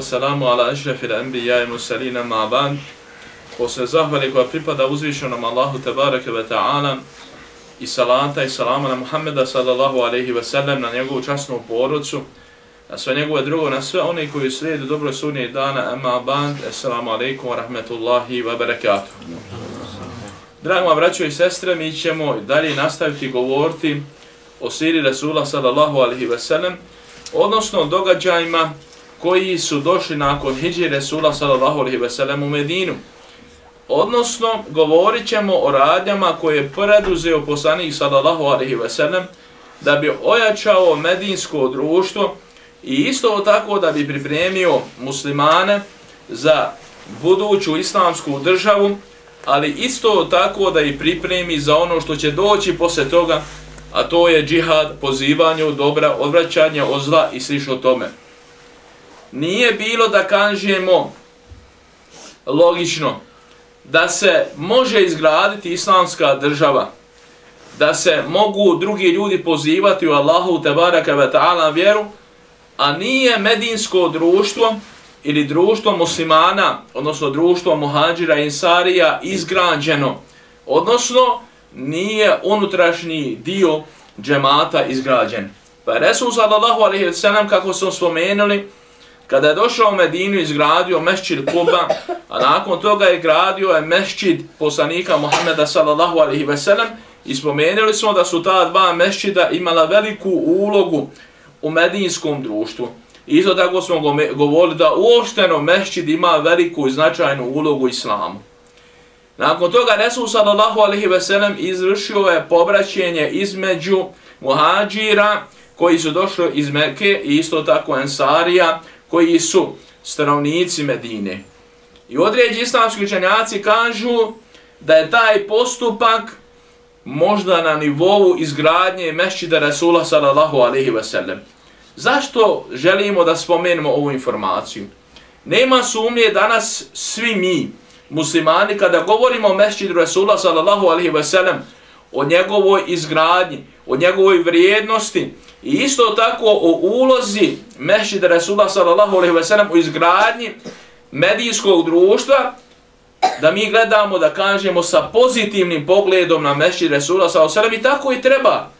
wassalamu ala ašrafi anbiya i musalina ma'ban. Posle zahvali koja pripada uzvišenom Allahu tabaraka wa ta'ala i salata i salama na Muhammeda sallallahu alaihi wa sallam na njegovu časnu porodcu, na sve njegove drugo, na sve one koji slijede dobro sunje dana, emma band, assalamu alaikum wa rahmetullahi wa barakatuh. Dragi moja braćo i sestre, mi ćemo dalje nastaviti govoriti o siri Rasula sallallahu alaihi wa sallam, odnosno događajima koji su došli nakon Hidži Resula sallallahu alaihi ve sellem u Medinu. Odnosno, govorit ćemo o radnjama koje je preduzeo poslanik sallallahu alaihi ve sellem da bi ojačao medinsko društvo i isto tako da bi pripremio muslimane za buduću islamsku državu, ali isto tako da i pripremi za ono što će doći posle toga, a to je džihad, pozivanje dobra, odvraćanje od zla i slično tome nije bilo da kažemo logično. Da se može izgraditi islamska država, da se mogu drugi ljudi pozivati u Allahu tebaraka ve ta'ala vjeru, a nije medinsko društvo ili društvo muslimana, odnosno društvo muhađira i insarija izgrađeno, odnosno nije unutrašnji dio džemata izgrađen. Pa Resul sallallahu alaihi wa sallam, kako smo spomenuli, Kada je došao u Medinu i izgradio mešćid Kuba, a nakon toga je gradio je mešćid poslanika Muhammeda sallallahu alaihi ve sellem, i spomenuli smo da su ta dva mešćida imala veliku ulogu u medinskom društvu. Isto tako smo govorili da uopšteno mešćid ima veliku i značajnu ulogu u islamu. Nakon toga Resul sallallahu alaihi ve sellem izvršio je pobraćenje između muhađira koji su došli iz Mekke i isto tako Ensarija koji su stanovnici Medine. I određi islamski učenjaci kažu da je taj postupak možda na nivou izgradnje mešćida Rasula sallallahu alaihi ve sellem. Zašto želimo da spomenemo ovu informaciju? Nema sumnje danas svi mi, muslimani, kada govorimo o mešćidu Rasula sallallahu alaihi ve sellem, o njegovoj izgradnji, o njegovoj vrijednosti, I isto tako o ulozi Mešida Rasula sallallahu alaihi wa sallam u izgradnji medijskog društva, da mi gledamo, da kažemo sa pozitivnim pogledom na Mešid Rasula sallallahu alaihi wa sallam i tako i treba.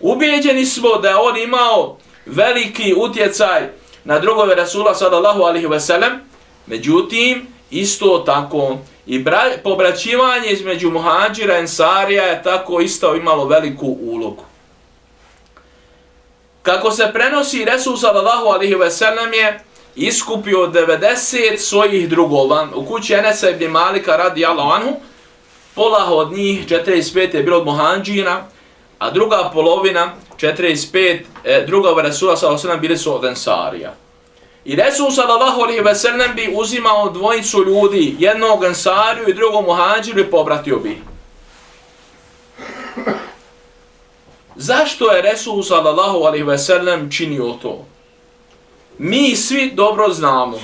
Ubijeđeni smo da on imao veliki utjecaj na drugove Rasula sallallahu alaihi wa sallam, međutim, isto tako i pobraćivanje između muhađira i ensarija je tako isto imalo veliku ulogu. Kako se prenosi Resul sallallahu alaihi ve sellem je iskupio 90 svojih drugova u kući Enesa ibn Malika radi anhu. Pola od njih, 45 je bilo od muhađira, a druga polovina, 45, e, druga od Resula sallallahu alaihi ve sellem bili su od Ensarija. I Resul sallallahu alaihi ve sellem bi uzimao dvojicu ljudi, jednog ansariju i drugog muhađiru i pobratio bi. Zašto je Resul sallallahu alaihi ve sellem činio to? Mi svi dobro znamo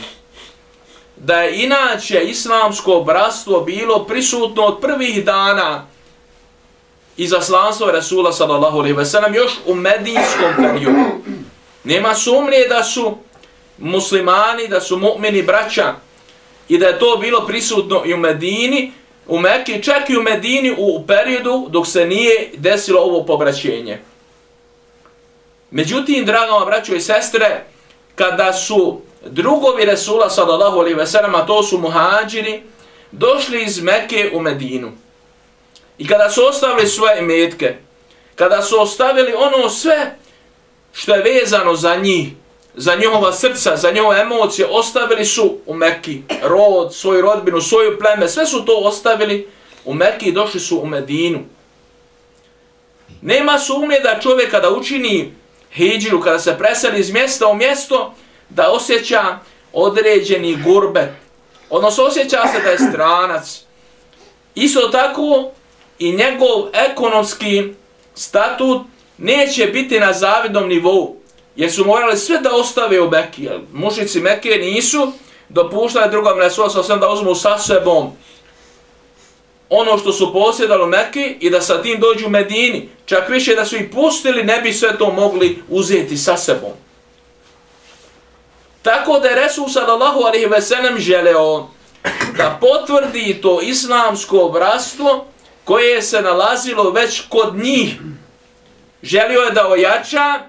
da je inače islamsko bratstvo bilo prisutno od prvih dana izaslanstva Resula sallallahu alaihi ve sellem još u medinskom periodu. Nema sumnje da su muslimani, da su mu'mini braća i da je to bilo prisutno i u Medini, u Mekke, čak i u Medini u periodu dok se nije desilo ovo pobraćenje. Međutim, dragama braćo i sestre, kada su drugovi Resula sallallahu alaihi ve sellem, a to su muhađiri, došli iz Mekke u Medinu. I kada su ostavili svoje metke, kada su ostavili ono sve što je vezano za njih, za njihova srca, za njihove emocije, ostavili su u Mekki rod, svoju rodbinu, svoju pleme, sve su to ostavili u Mekki i došli su u Medinu. Nema sumnje da čovjek kada učini hijđiru, kada se preseli iz mjesta u mjesto, da osjeća određeni gurbe. Odnosno osjeća se da je stranac. Isto tako i njegov ekonomski statut neće biti na zavidnom nivou jer su morali sve da ostave u Mekki. Mušnici Mekke nisu dopuštali drugom Resula sa da uzmu sa sebom ono što su posjedali u Mekki i da sa tim dođu u Medini. Čak više da su ih pustili, ne bi sve to mogli uzeti sa sebom. Tako da je Resul sallallahu alaihi ve sellem želeo da potvrdi to islamsko bratstvo koje se nalazilo već kod njih. Želio je da ojača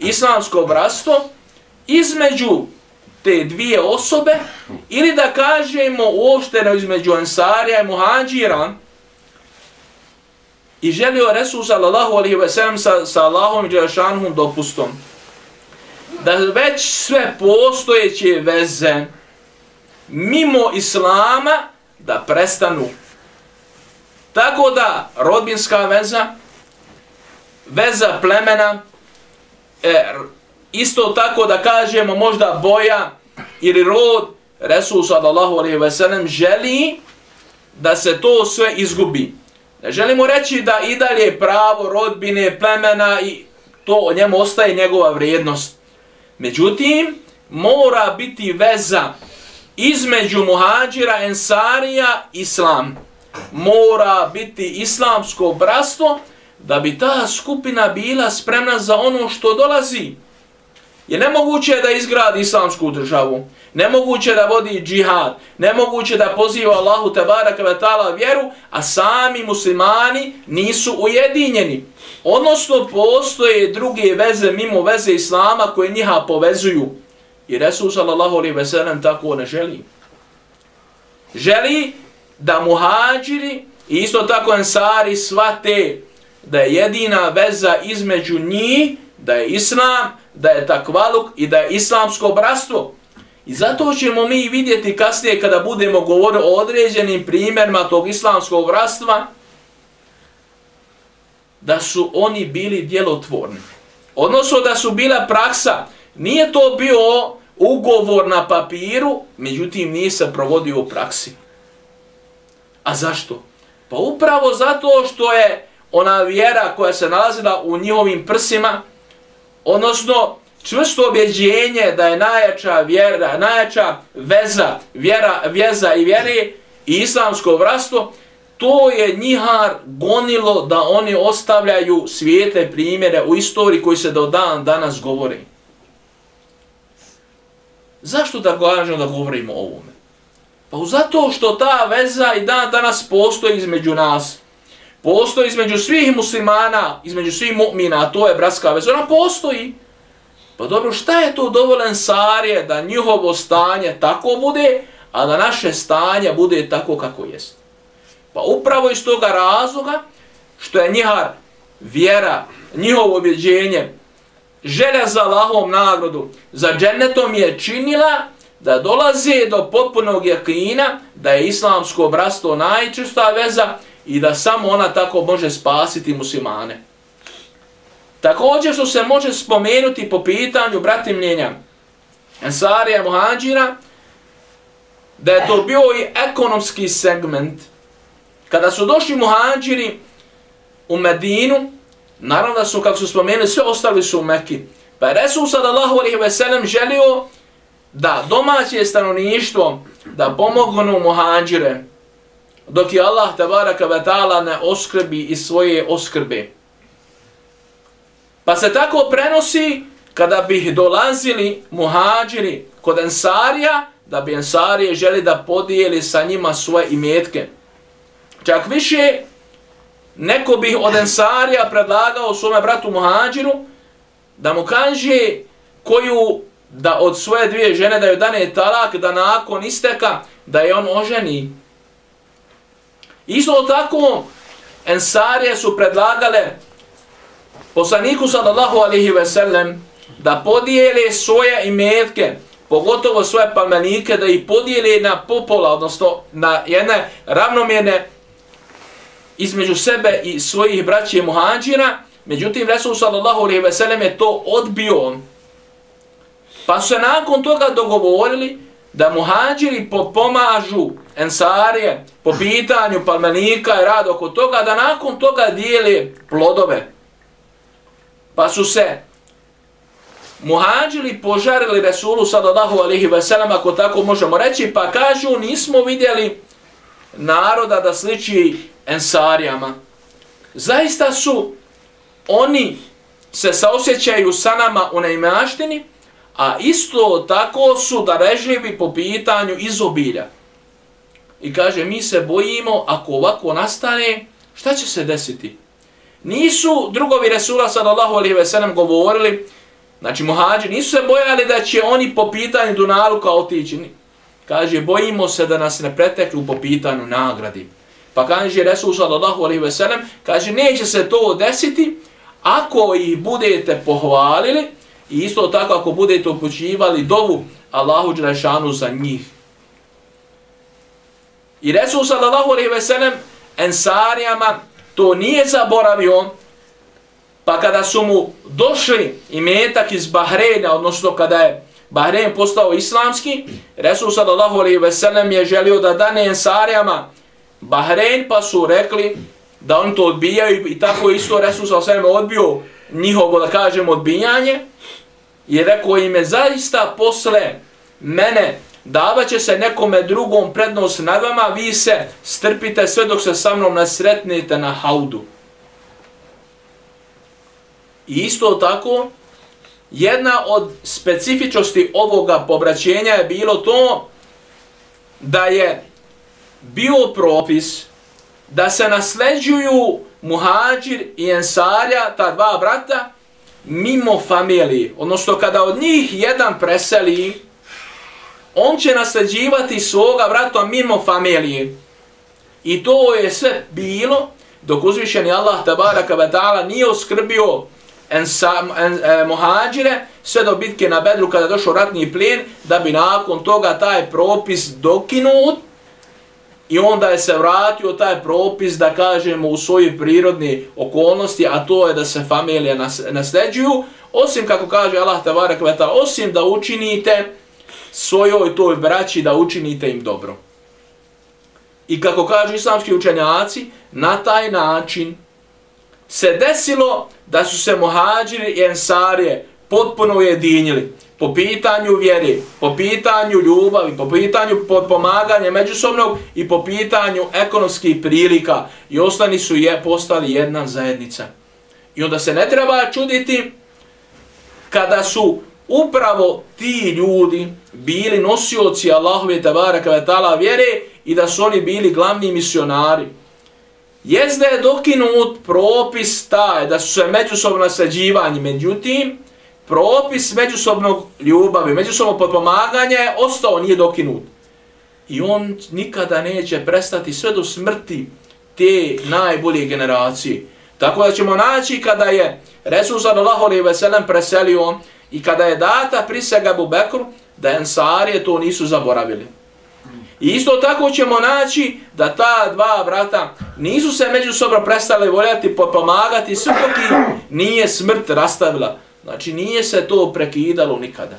islamsko bratstvo između te dvije osobe ili da kažemo uopšteno između Ansarija i Muhađira i želio Resul sallallahu alaihi ve sellem sa, sa Allahom i Đerašanhum dopustom da već sve postojeće veze mimo Islama da prestanu. Tako da rodbinska veza, veza plemena, e, isto tako da kažemo možda boja ili rod, Resul sallallahu alaihi ve sellem želi da se to sve izgubi. Ne želimo reći da i dalje pravo rodbine, plemena i to njemu ostaje njegova vrijednost. Međutim, mora biti veza između muhađira, ensarija, islam. Mora biti islamsko brastvo da bi ta skupina bila spremna za ono što dolazi. Je nemoguće da izgradi islamsku državu, nemoguće da vodi džihad, nemoguće da poziva Allahu tabaraka ve ta'ala vjeru, a sami muslimani nisu ujedinjeni. Odnosno postoje druge veze mimo veze islama koje njiha povezuju. I Resul sallallahu alaihi ve sellem tako ne želi. Želi da muhađiri i isto tako ensari svate da je jedina veza između njih, da je islam, da je takvaluk i da je islamsko brastvo. I zato ćemo mi vidjeti kasnije kada budemo govoriti o određenim primjerima tog islamskog brastva, da su oni bili djelotvorni. Odnosno da su bila praksa, nije to bio ugovor na papiru, međutim nije se provodio u praksi. A zašto? Pa upravo zato što je ona vjera koja se nalazila u njihovim prsima, odnosno čvrsto objeđenje da je najjača vjera, najjača veza, vjera, vjeza i vjeri i islamsko vrastvo, to je njihar gonilo da oni ostavljaju svijete primjere u istoriji koji se do dan danas govori. Zašto da gažemo da govorimo o ovome? Pa zato što ta veza i dan danas postoji između nas. Postoji između svih muslimana, između svih mu'mina, a to je bratska veza. Ona postoji. Pa dobro, šta je to dovoljen sarje da njihovo stanje tako bude, a da naše stanje bude tako kako jest? Pa upravo iz toga razloga što je njihar vjera, njihovo objeđenje, želja za Allahovom nagrodu, za džennetom je činila da dolaze do potpunog jakina da je islamsko obrasto najčista veza i da samo ona tako može spasiti muslimane. Također što se može spomenuti po pitanju bratimljenja Ensarija Muhađira, da je to bio i ekonomski segment Kada su došli muhađiri u Medinu, naravno da su, kako su spomenuli, sve ostali su u Mekki. Pa je Resul sallallahu alaihi ve sellem želio da domaće stanovništvo da pomognu muhađire, dok je Allah tabaraka wa ta'ala ne oskrbi iz svoje oskrbe. Pa se tako prenosi kada bi dolazili muhađiri kod Ensarija, da bi Ensarije želi da podijeli sa njima svoje imetke. Čak više, neko bi od Ensarija predlagao svome bratu Muhađiru da mu kaže koju da od svoje dvije žene da joj dane talak, da nakon isteka da je on oženi. Isto tako, Ensarije su predlagale poslaniku sallallahu alaihi ve sellem da podijele svoje imetke, pogotovo svoje palmenike, da ih podijele na popola, odnosno na jedne ravnomjerne između sebe i svojih braće muhađira, međutim Resul sallallahu alaihi ve sellem je to odbio. Pa su se nakon toga dogovorili da muhađiri pomažu ensarije po pitanju palmenika i rad oko toga, da nakon toga dijele plodove. Pa su se muhađiri požarili Resulu sallallahu alihi ve sellem, ako tako možemo reći, pa kažu nismo vidjeli naroda da sliči ensarijama. Zaista su oni se saosjećaju sa nama u neimaštini, a isto tako su da režimi po pitanju izobilja. I kaže, mi se bojimo, ako ovako nastane, šta će se desiti? Nisu drugovi Resula sallallahu alaihi ve sellem govorili, znači muhađi, nisu se bojali da će oni po pitanju Dunaluka otići. Kaže, bojimo se da nas ne preteklu po pitanju nagradi. Pa kaže Resul sallallahu alaihi ve sellem, kaže, neće se to desiti ako ih budete pohvalili i isto tako ako budete upućivali dovu Allahu Đelešanu za njih. I Resul sallallahu alaihi ve sellem ensarijama to nije zaboravio, pa kada su mu došli i metak iz Bahreina, odnosno kada je Bahrein postao islamski, Resul sallallahu alaihi ve sellem je želio da dane ensarijama Bahrein, pa su rekli da oni to odbijaju i tako isto Resul sallallahu alaihi ve sellem odbio njihovo, da kažem, odbijanje i rekao im je zaista posle mene davat će se nekome drugom prednost nad vama, vi se strpite sve dok se sa mnom nasretnete na haudu. I isto tako, jedna od specifičnosti ovoga pobraćenja je bilo to da je bio propis da se nasleđuju muhađir i ensarja, ta dva brata, mimo familije. Odnosno, kada od njih jedan preseli, on će nasleđivati svoga brata mimo familije. I to je sve bilo dok uzvišeni Allah tabaraka wa ta'ala nije oskrbio ensa, en, e, muhađire sve do bitke na Bedru kada je došao ratni plijen da bi nakon toga taj propis dokinut i onda je se vratio taj propis da kažemo u svoje prirodni okolnosti a to je da se familije nas, nasljeđuju osim kako kaže Allah tabaraka wa osim da učinite svojoj toj braći da učinite im dobro. I kako kažu islamski učenjaci, na taj način se desilo da su se muhađiri i ensarije potpuno ujedinili po pitanju vjere, po pitanju ljubavi, po pitanju podpomaganja međusobnog i po pitanju ekonomskih prilika i ostani su je postali jedna zajednica. I onda se ne treba čuditi kada su upravo ti ljudi bili nosioci Allahove tabara kvetala ta'ala vjere i da su oni bili glavni misionari. Jezda je dokinut propis taj da su se međusobno nasađivanje, međutim, propis međusobnog ljubavi, međusobno podpomaganje je ostao, nije dokinut. I on nikada neće prestati sve do smrti te najbolje generacije. Tako da ćemo naći kada je Resul sallallahu alejhi ve sellem preselio I kada je data prisega Abu Bekru, da Ensarije to nisu zaboravili. I isto tako ćemo naći da ta dva brata nisu se međusobno prestali voljeti, pomagati, sve dok nije smrt rastavila. Znači nije se to prekidalo nikada.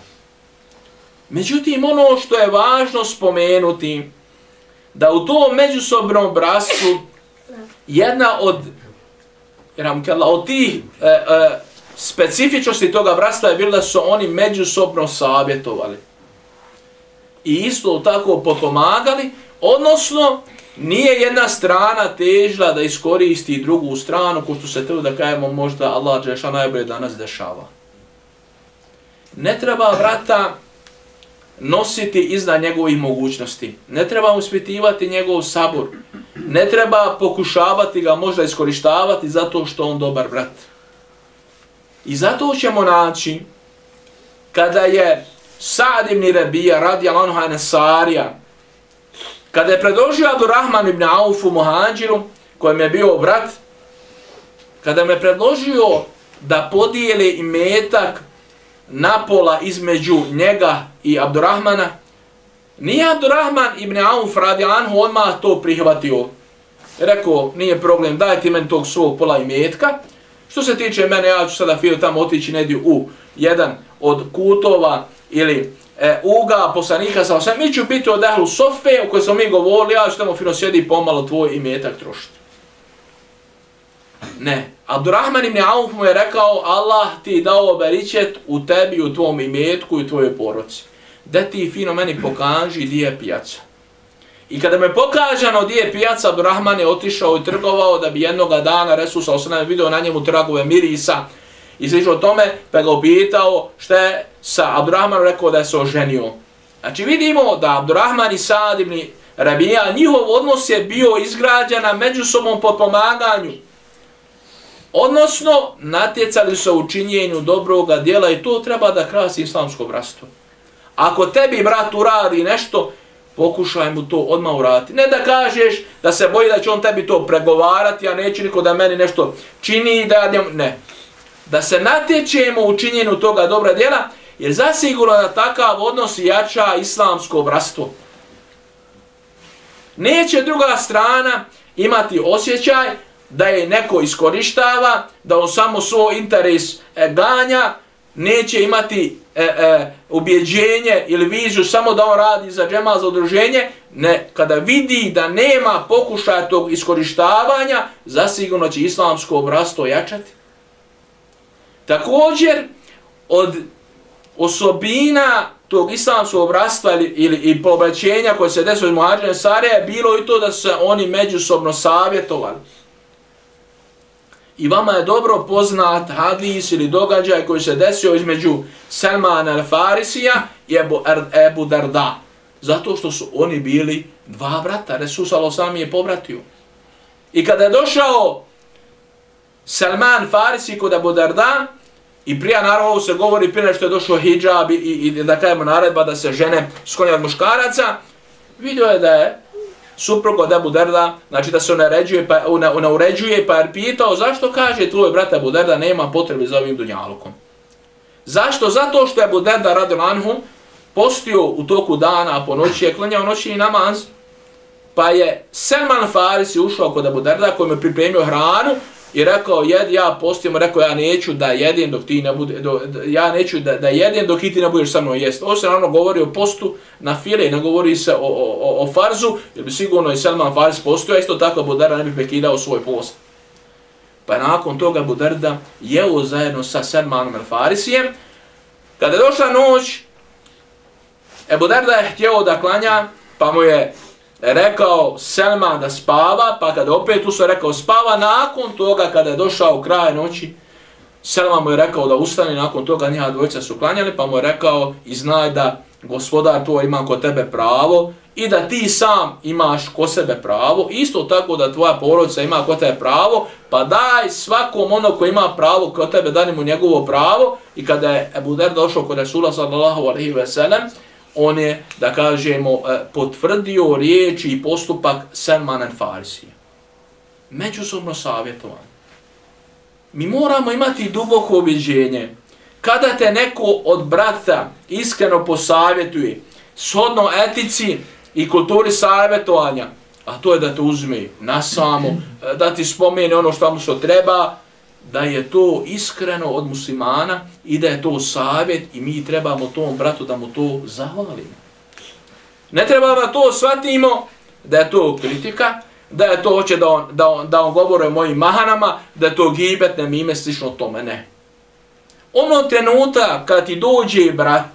Međutim, ono što je važno spomenuti, da u tom međusobnom bratstvu jedna od, od tih e, e, specifičnosti toga bratstva je bilo da su oni međusobno savjetovali. I isto tako potomagali, odnosno nije jedna strana težila da iskoristi drugu stranu, ko što se to da kajemo možda Allah Đeša najbolje danas dešava. Ne treba vrata nositi iznad njegovih mogućnosti. Ne treba uspitivati njegov sabor. Ne treba pokušavati ga možda iskoristavati zato što on dobar brat. I zato ćemo naći kada je Sa'd ibn Rabija radi Allahu Nesarija kada je predložio Abdurrahman ibn Aufu Muhađiru kojem je bio brat kada me predložio da podijeli imetak napola između njega i Abdurrahmana nije Abdurrahman ibn Auf radi Anhu odmah to prihvatio. Rekao nije problem dajte meni tog svog pola imetka. Što se tiče mene, ja ću sada fio tamo otići negdje u jedan od kutova ili e, uga poslanika sa osam. Mi ću biti od ehlu sofe u kojoj smo mi govorili, ja ću tamo fino sjedi pomalo tvoj imetak trošiti. Ne. Abdurrahman ibn Auf mu je rekao, Allah ti dao beričet u tebi, u tvom imetku i u tvojoj poroci. Da ti fino meni pokaži gdje je pijaca. I kada me pokažano gdje je pijaca, Abdurrahman je otišao i trgovao da bi jednoga dana Resul sa osnovne vidio na njemu tragove mirisa i slično tome, pa ga upitao šta je sa Abdurrahmanom rekao da je se oženio. Znači vidimo da Abdurrahman i Sad ibn Rabija, njihov odnos je bio izgrađen na međusobnom potpomaganju. Odnosno, natjecali su u činjenju dobroga dijela i to treba da krasi islamsko brastvo. Ako tebi brat uradi nešto, pokušaj mu to odmah uraditi. Ne da kažeš da se boji da će on tebi to pregovarati, a neće niko da meni nešto čini da ja ne. Da se natječemo u činjenju toga dobra djela, jer zasigurno da takav odnos jača islamsko brastvo. Neće druga strana imati osjećaj da je neko iskorištava, da on samo svoj interes e, ganja, neće imati e, e, ubjeđenje ili viziju samo da on radi za džema za udruženje, ne, kada vidi da nema pokušaja tog iskorištavanja, zasigurno će islamsko obrasto jačati. Također, od osobina tog islamskog obrastva ili, ili i pobraćenja koje se desilo iz Muhađene Sarije, bilo i to da se oni međusobno savjetovali. I vama je dobro poznat hadis ili događaj koji se desio između Salmana al-Farisija i Ebu, Ebu Darda. Zato što su oni bili dva brata. Resus al-Osam je pobratio. I kada je došao Salman Farisi kod Ebu Darda, i prije naravno se govori prije što je došao hijab i, i, i da kajemo naredba da se žene sklonja od muškaraca, vidio je da je suprug od Abu Derda, znači da se ona uređuje, pa, ona, ona uređuje, pa je pitao zašto kaže tvoj brat Abu Derda nema potrebe za ovim dunjalukom. Zašto? Zato što je Abu Derda radi lanhu postio u toku dana, a po noći je klanjao noći i namaz, pa je Selman Farisi ušao kod Abu Derda koji je pripremio hranu i rekao, jed, ja postijemo, rekao, ja neću da jedem dok ti ne bude, do, ja neću da, da jedem dok ti ne budeš sa mnom jest. Ovo se naravno govori o postu na file, ne govori se o, o, o farzu, jer bi sigurno i Salman Fars postio, isto tako Budara ne bi prekidao svoj post. Pa nakon toga Budarda jeo zajedno sa Salmanom el Farisijem. Kada je došla noć, Ebu Darda je htjeo da klanja, pa mu je rekao Selman da spava, pa kada opet tu rekao spava, nakon toga kada je došao kraj noći, Selman mu je rekao da ustane, nakon toga njiha dvojica su klanjali, pa mu je rekao i znaj da gospodar to ima kod tebe pravo i da ti sam imaš kod sebe pravo, isto tako da tvoja porodica ima kod tebe pravo, pa daj svakom ono ko ima pravo kod tebe, dani mu njegovo pravo. I kada je Ebu Der došao kod Resula sallallahu alaihi ve sellem, on je, da kažemo, e, potvrdio riječi i postupak Salman al-Farisi. Međusobno savjetovanje. Mi moramo imati duboko objeđenje. Kada te neko od brata iskreno posavjetuje, shodno etici i kulturi savjetovanja, a to je da te uzme na samo, e, da ti spomene ono što mu što treba, da je to iskreno od muslimana i da je to savjet i mi trebamo tom bratu da mu to zahvalimo. Ne trebamo da to shvatimo da je to kritika, da je to hoće da on, da on, da on govore o mojim mahanama, da je to gibet, ne mime, slično tome, ne. Ono trenuta kad ti dođe brat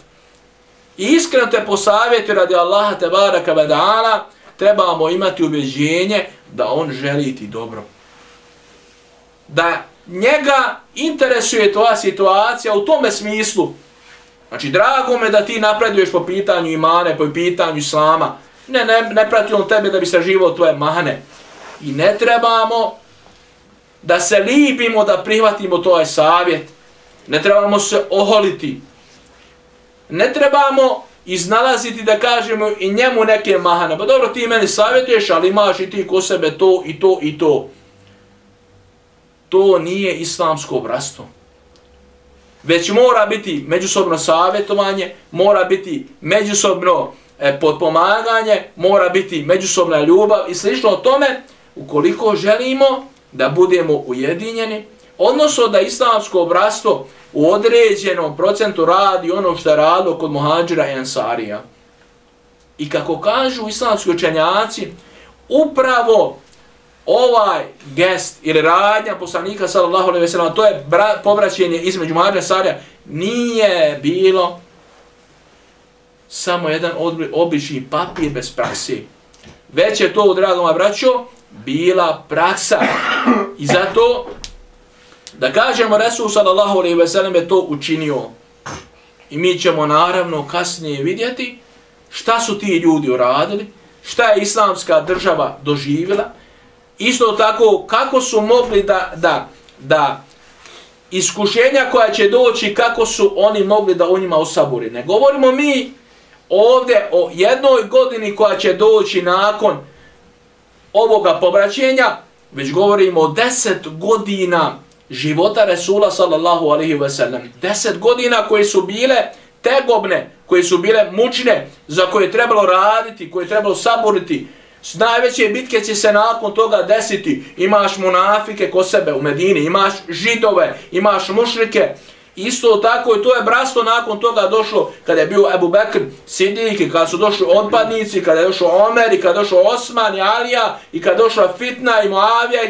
i iskreno te posavjeti radi Allaha te baraka vedala, trebamo imati ubeđenje da on želi ti dobro. Da njega interesuje tvoja situacija u tome smislu. Znači, drago me da ti napreduješ po pitanju imane, po pitanju islama. Ne, ne, ne prati on tebe da bi se živo tvoje mane. I ne trebamo da se libimo da prihvatimo tvoj savjet. Ne trebamo se oholiti. Ne trebamo iznalaziti da kažemo i njemu neke mahane. Pa dobro, ti meni savjetuješ, ali imaš i ti ko sebe to i to i to to nije islamsko obrastvo. Već mora biti međusobno savjetovanje, mora biti međusobno e, podpomaganje, mora biti međusobna ljubav i slično o tome, ukoliko želimo da budemo ujedinjeni, odnosno da islamsko obrastvo u određenom procentu radi ono što je radilo kod muhađira i ansarija. I kako kažu islamski učenjaci, upravo ovaj gest ili radnja poslanika sallallahu alejhi ve sellem to je povraćanje između Marija Sarja nije bilo samo jedan obični papir bez prakse. Već je to, drago moja braćo, bila praksa. I zato Da kažemo Resul sallallahu alejhi ve sellem je to učinio. I mi ćemo naravno kasnije vidjeti šta su ti ljudi uradili, šta je islamska država doživjela, isto tako kako su mogli da, da, da iskušenja koja će doći, kako su oni mogli da u njima osaburi. Ne govorimo mi ovdje o jednoj godini koja će doći nakon ovoga pobraćenja, već govorimo o deset godina života Resula sallallahu alaihi ve sellem. Deset godina koje su bile tegobne, koje su bile mučne, za koje je trebalo raditi, koje je trebalo saboriti. Najveće bitke će se nakon toga desiti. Imaš munafike ko sebe u Medini, imaš židove, imaš mušrike. Isto tako i to je brasto nakon toga došlo kada je bio Ebu Bekr, Sidik, kada su došli odpadnici, kada je došao Omer, i kada je došao Osman i Alija, i kada je došla Fitna i Moavija.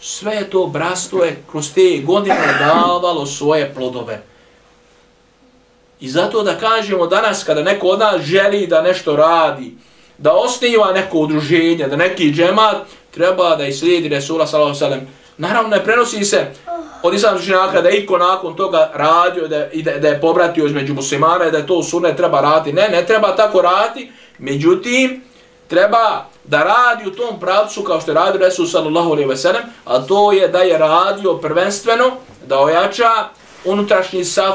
Sve je to brasto je kroz te godine davalo svoje plodove. I zato da kažemo danas kada neko od nas želi da nešto radi, da osniva neko udruženje, da neki džemat, treba da islijedi Resula ve sellem. Naravno ne prenosi se od islamskih učenjaka da je iko nakon toga radio da, i da, da je pobratio između muslimana i da je to sunne treba raditi. Ne, ne treba tako raditi. Međutim, treba da radi u tom pravcu kao što je radio Resul sallallahu alaihi ve sellem, a to je da je radio prvenstveno da ojača unutrašnji saf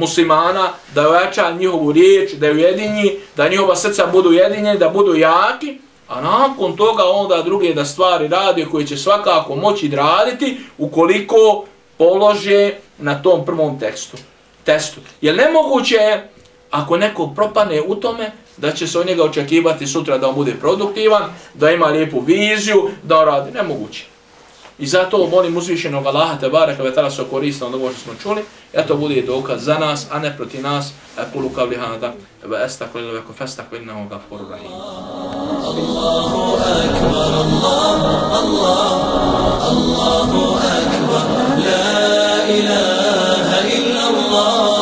muslimana, da ojača njihovu riječ, da je ujedinji, da njihova srca budu ujedinjeni, da budu jaki, a nakon toga onda druge da stvari radi koje će svakako moći raditi ukoliko polože na tom prvom tekstu. testu. Jer nemoguće je, ako neko propane u tome, da će se od njega očekivati sutra da on bude produktivan, da ima lijepu viziju, da on radi. Nemoguće. I zato molim uzvišenog Allaha te baraka ve tala se koristi ono što smo čuli, ja to bude dokaz za nas, a ne proti nas, a kulu kao li hada, ve estakl ili veko festak ili nao ga rahim. Allahu akbar, Allah, Allah, Allahu akbar, la ilaha illa Allah.